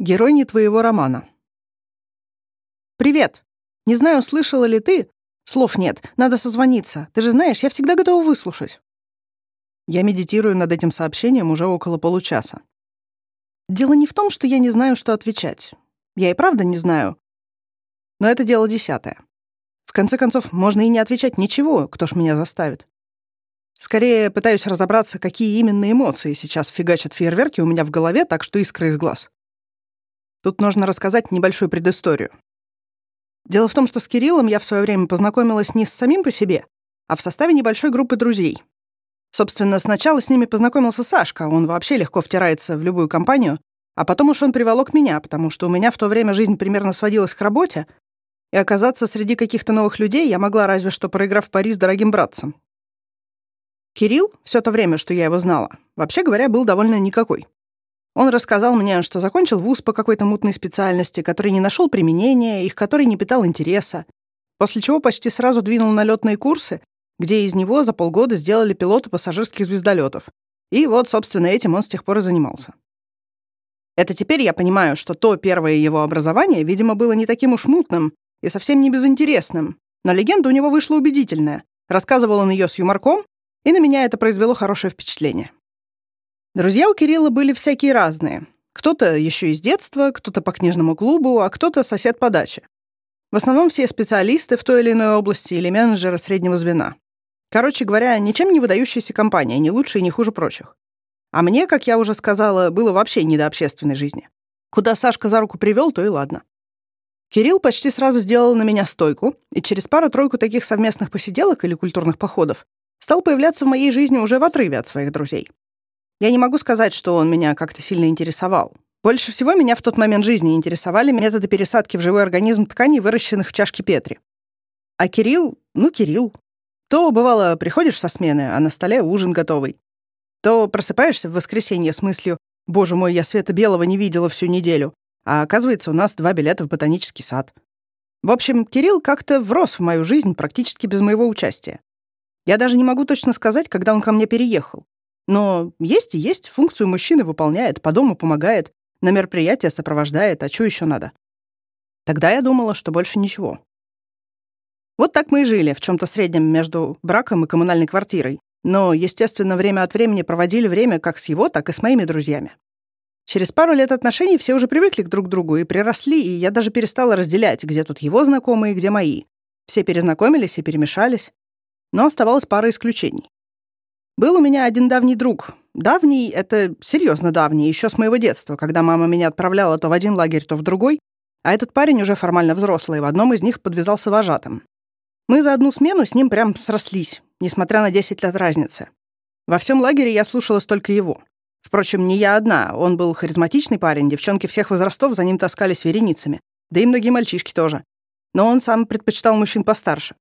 Герой не твоего романа. «Привет! Не знаю, слышала ли ты? Слов нет, надо созвониться. Ты же знаешь, я всегда готова выслушать». Я медитирую над этим сообщением уже около получаса. Дело не в том, что я не знаю, что отвечать. Я и правда не знаю. Но это дело десятое. В конце концов, можно и не отвечать ничего, кто ж меня заставит. Скорее, пытаюсь разобраться, какие именно эмоции сейчас фигачат фейерверки у меня в голове, так что искры из глаз. Тут нужно рассказать небольшую предысторию. Дело в том, что с Кириллом я в свое время познакомилась не с самим по себе, а в составе небольшой группы друзей. Собственно, сначала с ними познакомился Сашка, он вообще легко втирается в любую компанию, а потом уж он приволок меня, потому что у меня в то время жизнь примерно сводилась к работе, и оказаться среди каких-то новых людей я могла разве что проиграв пари с дорогим братцем. Кирилл, все то время, что я его знала, вообще говоря, был довольно никакой. Он рассказал мне, что закончил вуз по какой-то мутной специальности, который не нашел применения и к которой не питал интереса, после чего почти сразу двинул на летные курсы, где из него за полгода сделали пилота пассажирских звездолетов. И вот, собственно, этим он с тех пор и занимался. Это теперь я понимаю, что то первое его образование, видимо, было не таким уж мутным и совсем не безинтересным, но легенда у него вышла убедительная. Рассказывал он ее с юморком, и на меня это произвело хорошее впечатление. Друзья у Кирилла были всякие разные. Кто-то еще из детства, кто-то по книжному клубу, а кто-то сосед по даче. В основном все специалисты в той или иной области или менеджеры среднего звена. Короче говоря, ничем не выдающаяся компания, не лучше и не хуже прочих. А мне, как я уже сказала, было вообще не до общественной жизни. Куда Сашка за руку привел, то и ладно. Кирилл почти сразу сделал на меня стойку, и через пару-тройку таких совместных посиделок или культурных походов стал появляться в моей жизни уже в отрыве от своих друзей. Я не могу сказать, что он меня как-то сильно интересовал. Больше всего меня в тот момент жизни интересовали методы пересадки в живой организм тканей, выращенных в чашке Петри. А Кирилл, ну, Кирилл. То, бывало, приходишь со смены, а на столе ужин готовый. То просыпаешься в воскресенье с мыслью «Боже мой, я света белого не видела всю неделю», а оказывается, у нас два билета в ботанический сад. В общем, Кирилл как-то врос в мою жизнь практически без моего участия. Я даже не могу точно сказать, когда он ко мне переехал. Но есть и есть, функцию мужчины выполняет, по дому помогает, на мероприятия сопровождает, а что еще надо? Тогда я думала, что больше ничего. Вот так мы и жили, в чем то среднем между браком и коммунальной квартирой. Но, естественно, время от времени проводили время как с его, так и с моими друзьями. Через пару лет отношений все уже привыкли к друг другу и приросли, и я даже перестала разделять, где тут его знакомые, где мои. Все перезнакомились и перемешались. Но оставалась пара исключений. Был у меня один давний друг. Давний — это серьезно давний, еще с моего детства, когда мама меня отправляла то в один лагерь, то в другой, а этот парень уже формально взрослый, в одном из них подвязался вожатым. Мы за одну смену с ним прям срослись, несмотря на 10 лет разницы. Во всем лагере я слушалась только его. Впрочем, не я одна, он был харизматичный парень, девчонки всех возрастов за ним таскались вереницами, да и многие мальчишки тоже. Но он сам предпочитал мужчин постарше.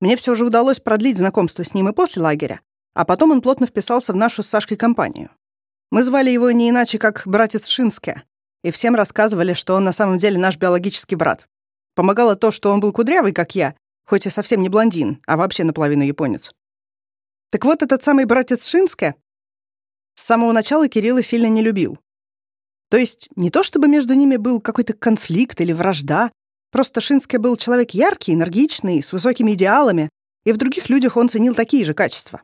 Мне все же удалось продлить знакомство с ним и после лагеря, а потом он плотно вписался в нашу с Сашкой компанию. Мы звали его не иначе, как братец Шинске, и всем рассказывали, что он на самом деле наш биологический брат. Помогало то, что он был кудрявый, как я, хоть и совсем не блондин, а вообще наполовину японец. Так вот, этот самый братец Шинске с самого начала Кирилла сильно не любил. То есть не то чтобы между ними был какой-то конфликт или вражда, просто Шинске был человек яркий, энергичный, с высокими идеалами, и в других людях он ценил такие же качества.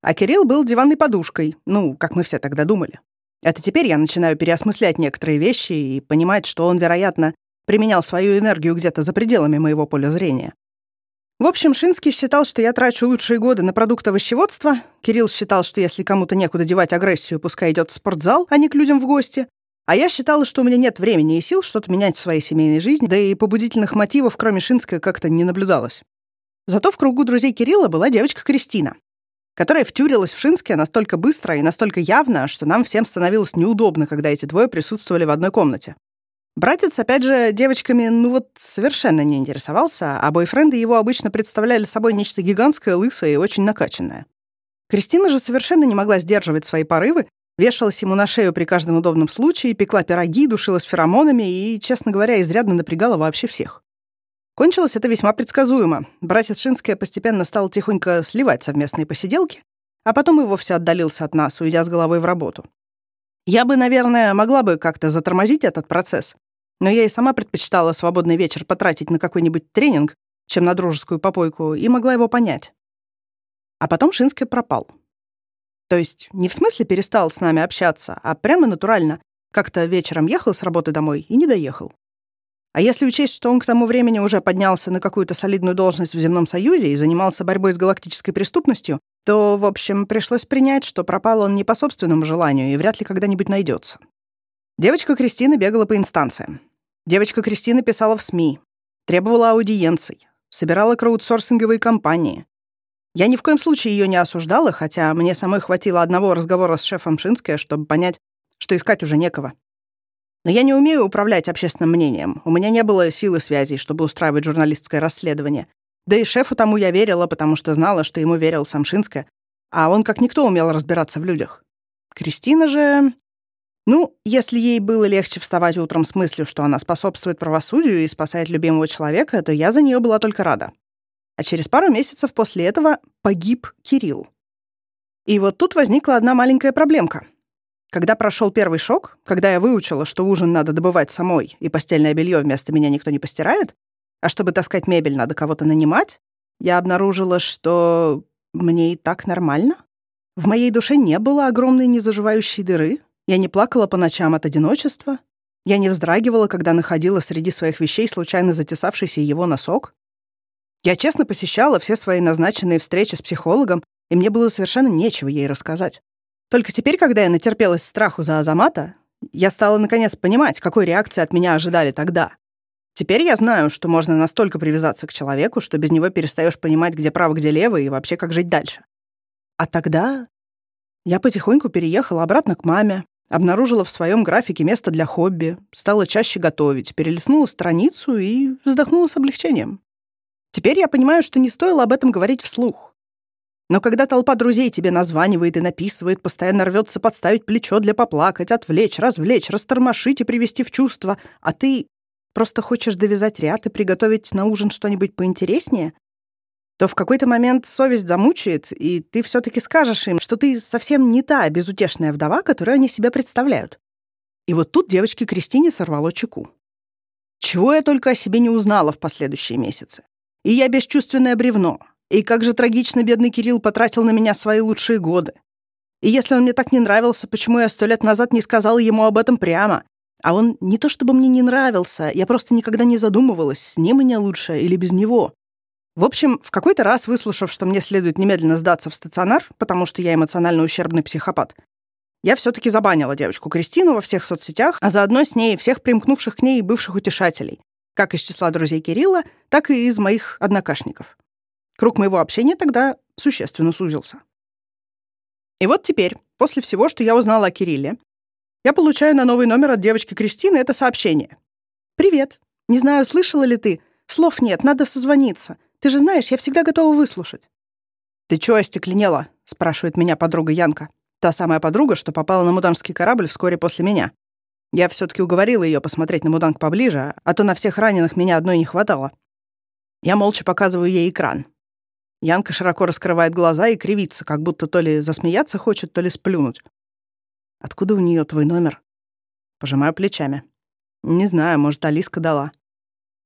А Кирилл был диванной подушкой, ну, как мы все тогда думали. Это теперь я начинаю переосмыслять некоторые вещи и понимать, что он, вероятно, применял свою энергию где-то за пределами моего поля зрения. В общем, Шинский считал, что я трачу лучшие годы на продукты овощеводства. Кирилл считал, что если кому-то некуда девать агрессию, пускай идет в спортзал, а не к людям в гости. А я считала, что у меня нет времени и сил что-то менять в своей семейной жизни, да и побудительных мотивов, кроме Шинска, как-то не наблюдалось. Зато в кругу друзей Кирилла была девочка Кристина которая втюрилась в Шинске настолько быстро и настолько явно, что нам всем становилось неудобно, когда эти двое присутствовали в одной комнате. Братец, опять же, девочками, ну вот, совершенно не интересовался, а бойфренды его обычно представляли собой нечто гигантское, лысое и очень накачанное. Кристина же совершенно не могла сдерживать свои порывы, вешалась ему на шею при каждом удобном случае, пекла пироги, душилась феромонами и, честно говоря, изрядно напрягала вообще всех. Кончилось это весьма предсказуемо. Братец Шинская постепенно стал тихонько сливать совместные посиделки, а потом и вовсе отдалился от нас, уйдя с головой в работу. Я бы, наверное, могла бы как-то затормозить этот процесс, но я и сама предпочитала свободный вечер потратить на какой-нибудь тренинг, чем на дружескую попойку, и могла его понять. А потом Шинский пропал. То есть не в смысле перестал с нами общаться, а прямо натурально. Как-то вечером ехал с работы домой и не доехал. А если учесть, что он к тому времени уже поднялся на какую-то солидную должность в Земном Союзе и занимался борьбой с галактической преступностью, то, в общем, пришлось принять, что пропал он не по собственному желанию и вряд ли когда-нибудь найдется. Девочка Кристина бегала по инстанциям. Девочка Кристина писала в СМИ, требовала аудиенций, собирала краудсорсинговые компании. Я ни в коем случае ее не осуждала, хотя мне самой хватило одного разговора с шефом Шинская, чтобы понять, что искать уже некого. Но я не умею управлять общественным мнением. У меня не было силы связей, чтобы устраивать журналистское расследование. Да и шефу тому я верила, потому что знала, что ему верил сам Шинска, а он как никто умел разбираться в людях. Кристина же... Ну, если ей было легче вставать утром с мыслью, что она способствует правосудию и спасает любимого человека, то я за нее была только рада. А через пару месяцев после этого погиб Кирилл. И вот тут возникла одна маленькая проблемка — когда прошел первый шок, когда я выучила, что ужин надо добывать самой, и постельное белье вместо меня никто не постирает, а чтобы таскать мебель, надо кого-то нанимать, я обнаружила, что мне и так нормально. В моей душе не было огромной незаживающей дыры. Я не плакала по ночам от одиночества. Я не вздрагивала, когда находила среди своих вещей случайно затесавшийся его носок. Я честно посещала все свои назначенные встречи с психологом, и мне было совершенно нечего ей рассказать. Только теперь, когда я натерпелась страху за Азамата, я стала наконец понимать, какой реакции от меня ожидали тогда. Теперь я знаю, что можно настолько привязаться к человеку, что без него перестаешь понимать, где право, где лево, и вообще как жить дальше. А тогда я потихоньку переехала обратно к маме, обнаружила в своем графике место для хобби, стала чаще готовить, перелистнула страницу и вздохнула с облегчением. Теперь я понимаю, что не стоило об этом говорить вслух. Но когда толпа друзей тебе названивает и написывает, постоянно рвется подставить плечо для поплакать, отвлечь, развлечь, растормошить и привести в чувство, а ты просто хочешь довязать ряд и приготовить на ужин что-нибудь поинтереснее, то в какой-то момент совесть замучает, и ты все таки скажешь им, что ты совсем не та безутешная вдова, которую они себя представляют. И вот тут девочке Кристине сорвало чеку. Чего я только о себе не узнала в последующие месяцы. И я бесчувственное бревно, и как же трагично бедный Кирилл потратил на меня свои лучшие годы. И если он мне так не нравился, почему я сто лет назад не сказала ему об этом прямо? А он не то чтобы мне не нравился, я просто никогда не задумывалась, с ним мне лучше или без него. В общем, в какой-то раз, выслушав, что мне следует немедленно сдаться в стационар, потому что я эмоционально ущербный психопат, я все таки забанила девочку Кристину во всех соцсетях, а заодно с ней всех примкнувших к ней бывших утешателей, как из числа друзей Кирилла, так и из моих однокашников. Круг моего общения тогда существенно сузился. И вот теперь, после всего, что я узнала о Кирилле, я получаю на новый номер от девочки Кристины это сообщение. «Привет. Не знаю, слышала ли ты. Слов нет, надо созвониться. Ты же знаешь, я всегда готова выслушать». «Ты чё остекленела?» — спрашивает меня подруга Янка. Та самая подруга, что попала на муданский корабль вскоре после меня. Я все таки уговорила ее посмотреть на муданг поближе, а то на всех раненых меня одной не хватало. Я молча показываю ей экран. Янка широко раскрывает глаза и кривится, как будто то ли засмеяться хочет, то ли сплюнуть. «Откуда у нее твой номер?» Пожимаю плечами. «Не знаю, может, Алиска дала».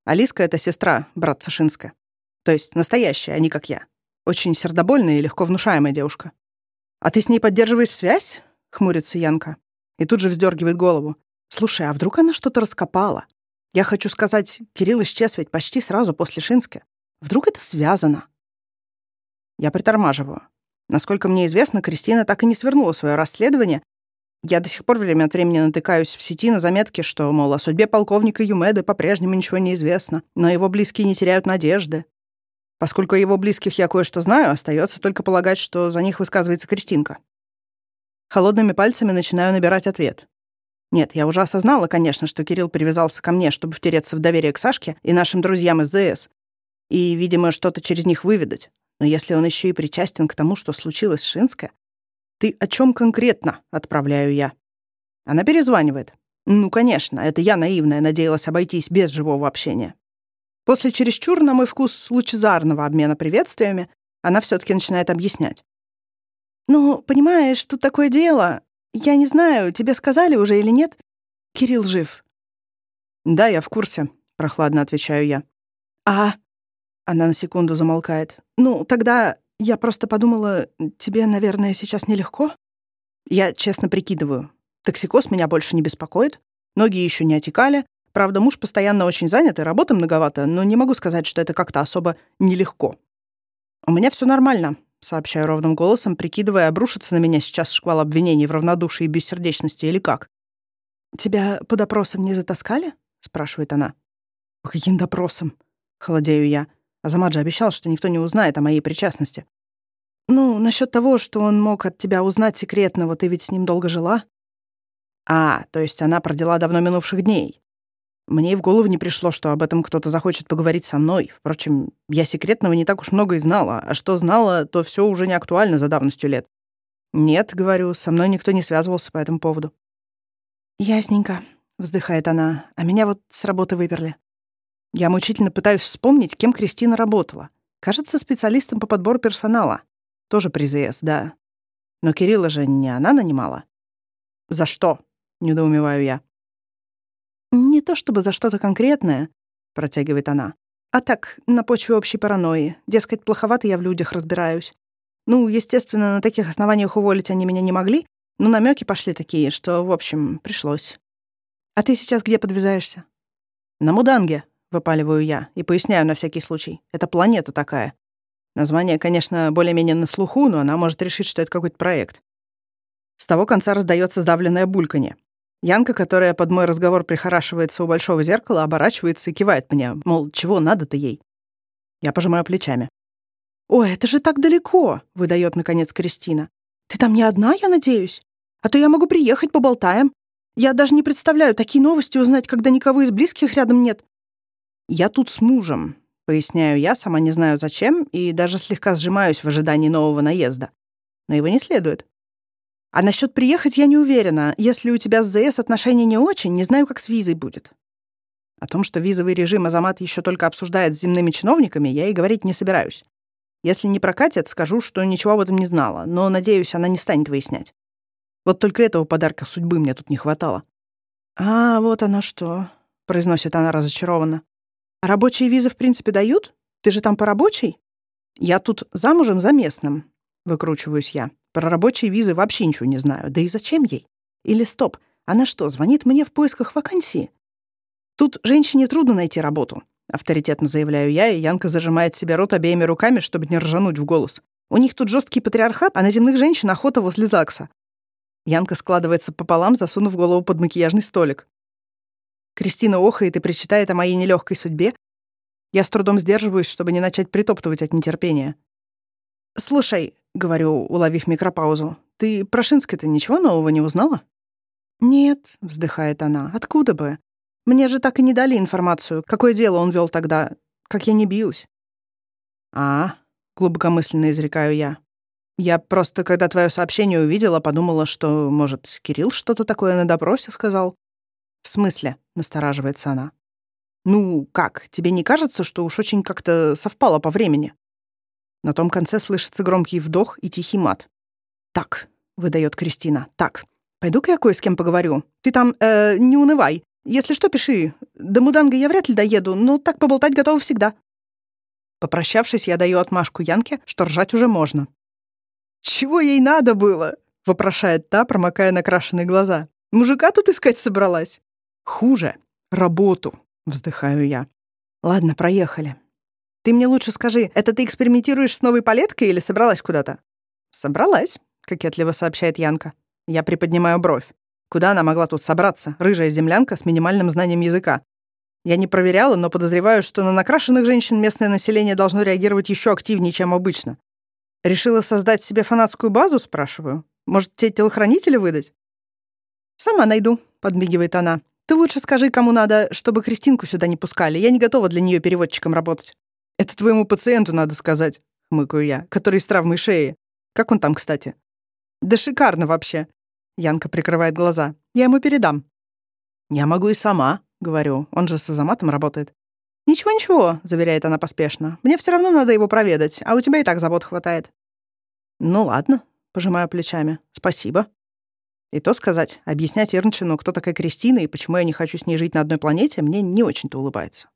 Алиска — это сестра, брат Сашинска. То есть настоящая, а не как я. Очень сердобольная и легко внушаемая девушка. «А ты с ней поддерживаешь связь?» — хмурится Янка. И тут же вздергивает голову. «Слушай, а вдруг она что-то раскопала? Я хочу сказать, Кирилл исчез ведь почти сразу после Шинска. Вдруг это связано?» Я притормаживаю. Насколько мне известно, Кристина так и не свернула свое расследование. Я до сих пор время от времени натыкаюсь в сети на заметки, что, мол, о судьбе полковника Юмеды по-прежнему ничего не известно, но его близкие не теряют надежды. Поскольку его близких я кое-что знаю, остается только полагать, что за них высказывается Кристинка. Холодными пальцами начинаю набирать ответ. Нет, я уже осознала, конечно, что Кирилл привязался ко мне, чтобы втереться в доверие к Сашке и нашим друзьям из ЗС. И, видимо, что-то через них выведать. Но если он еще и причастен к тому, что случилось с Шинско, ты о чем конкретно, отправляю я. Она перезванивает. Ну, конечно, это я наивная надеялась обойтись без живого общения. После чересчур, на мой вкус, лучезарного обмена приветствиями, она все таки начинает объяснять. «Ну, понимаешь, тут такое дело. я не знаю, тебе сказали уже или нет? Кирилл жив». «Да, я в курсе», — прохладно отвечаю я. «А...» Она на секунду замолкает. «Ну, тогда я просто подумала, тебе, наверное, сейчас нелегко?» Я честно прикидываю. Токсикоз меня больше не беспокоит, ноги еще не отекали. Правда, муж постоянно очень занят и работы многовато, но не могу сказать, что это как-то особо нелегко. «У меня все нормально», — сообщаю ровным голосом, прикидывая, обрушится на меня сейчас шквал обвинений в равнодушии и бессердечности или как. «Тебя по допросам не затаскали?» — спрашивает она. «По каким допросам?» — холодею я. Азамат же обещал, что никто не узнает о моей причастности. «Ну, насчет того, что он мог от тебя узнать секретно, ты ведь с ним долго жила?» «А, то есть она про дела давно минувших дней. Мне и в голову не пришло, что об этом кто-то захочет поговорить со мной. Впрочем, я секретного не так уж много и знала, а что знала, то все уже не актуально за давностью лет. Нет, говорю, со мной никто не связывался по этому поводу. «Ясненько», — вздыхает она, — «а меня вот с работы выперли». Я мучительно пытаюсь вспомнить, кем Кристина работала. Кажется, специалистом по подбору персонала. Тоже при ЗС, да. Но Кирилла же не она нанимала. «За что?» — недоумеваю я. «Не то чтобы за что-то конкретное», — протягивает она, «а так, на почве общей паранойи. Дескать, плоховато я в людях разбираюсь. Ну, естественно, на таких основаниях уволить они меня не могли, но намеки пошли такие, что, в общем, пришлось. А ты сейчас где подвязаешься? На Муданге, выпаливаю я и поясняю на всякий случай. Это планета такая. Название, конечно, более-менее на слуху, но она может решить, что это какой-то проект. С того конца раздается сдавленное бульканье. Янка, которая под мой разговор прихорашивается у большого зеркала, оборачивается и кивает мне, мол, чего надо-то ей? Я пожимаю плечами. «Ой, это же так далеко!» — выдает наконец Кристина. «Ты там не одна, я надеюсь? А то я могу приехать, поболтаем. Я даже не представляю, такие новости узнать, когда никого из близких рядом нет». «Я тут с мужем», — поясняю я, сама не знаю зачем, и даже слегка сжимаюсь в ожидании нового наезда. Но его не следует. А насчет приехать я не уверена. Если у тебя с ЗС отношения не очень, не знаю, как с визой будет. О том, что визовый режим Азамат еще только обсуждает с земными чиновниками, я и говорить не собираюсь. Если не прокатит, скажу, что ничего об этом не знала, но, надеюсь, она не станет выяснять. Вот только этого подарка судьбы мне тут не хватало. «А, вот оно что», — произносит она разочарованно. «А рабочие визы, в принципе, дают? Ты же там по рабочей?» «Я тут замужем за местным», — выкручиваюсь я. Про рабочие визы вообще ничего не знаю. Да и зачем ей? Или стоп, она что, звонит мне в поисках вакансии? Тут женщине трудно найти работу, авторитетно заявляю я, и Янка зажимает себе рот обеими руками, чтобы не ржануть в голос. У них тут жесткий патриархат, а на земных женщин охота возле ЗАГСа. Янка складывается пополам, засунув голову под макияжный столик. Кристина охает и причитает о моей нелегкой судьбе. Я с трудом сдерживаюсь, чтобы не начать притоптывать от нетерпения. «Слушай, — говорю, уловив микропаузу. «Ты про Шинска-то ничего нового не узнала?» «Нет», — вздыхает она, — «откуда бы? Мне же так и не дали информацию, какое дело он вел тогда, как я не билась». «А, — глубокомысленно изрекаю я. Я просто, когда твое сообщение увидела, подумала, что, может, Кирилл что-то такое на допросе сказал. «В смысле?» — настораживается она. «Ну, как, тебе не кажется, что уж очень как-то совпало по времени?» На том конце слышится громкий вдох и тихий мат. «Так», — выдает Кристина, — «так, пойду-ка я кое с кем поговорю. Ты там, э, не унывай. Если что, пиши. До Муданга я вряд ли доеду, но так поболтать готова всегда». Попрощавшись, я даю отмашку Янке, что ржать уже можно. «Чего ей надо было?» — вопрошает та, промокая накрашенные глаза. «Мужика тут искать собралась?» «Хуже. Работу», — вздыхаю я. «Ладно, проехали. Ты мне лучше скажи, это ты экспериментируешь с новой палеткой или собралась куда-то? Собралась, кокетливо сообщает Янка. Я приподнимаю бровь. Куда она могла тут собраться, рыжая землянка с минимальным знанием языка? Я не проверяла, но подозреваю, что на накрашенных женщин местное население должно реагировать еще активнее, чем обычно. Решила создать себе фанатскую базу, спрашиваю. Может, те телохранители выдать? Сама найду, подмигивает она. Ты лучше скажи, кому надо, чтобы Кристинку сюда не пускали. Я не готова для нее переводчиком работать. «Это твоему пациенту надо сказать», — хмыкаю я, «который с травмой шеи. Как он там, кстати?» «Да шикарно вообще», — Янка прикрывает глаза. «Я ему передам». «Я могу и сама», — говорю. Он же с Азаматом работает. «Ничего-ничего», — заверяет она поспешно. «Мне все равно надо его проведать, а у тебя и так забот хватает». «Ну ладно», — пожимаю плечами. «Спасибо». И то сказать, объяснять Ирнчину, кто такая Кристина и почему я не хочу с ней жить на одной планете, мне не очень-то улыбается.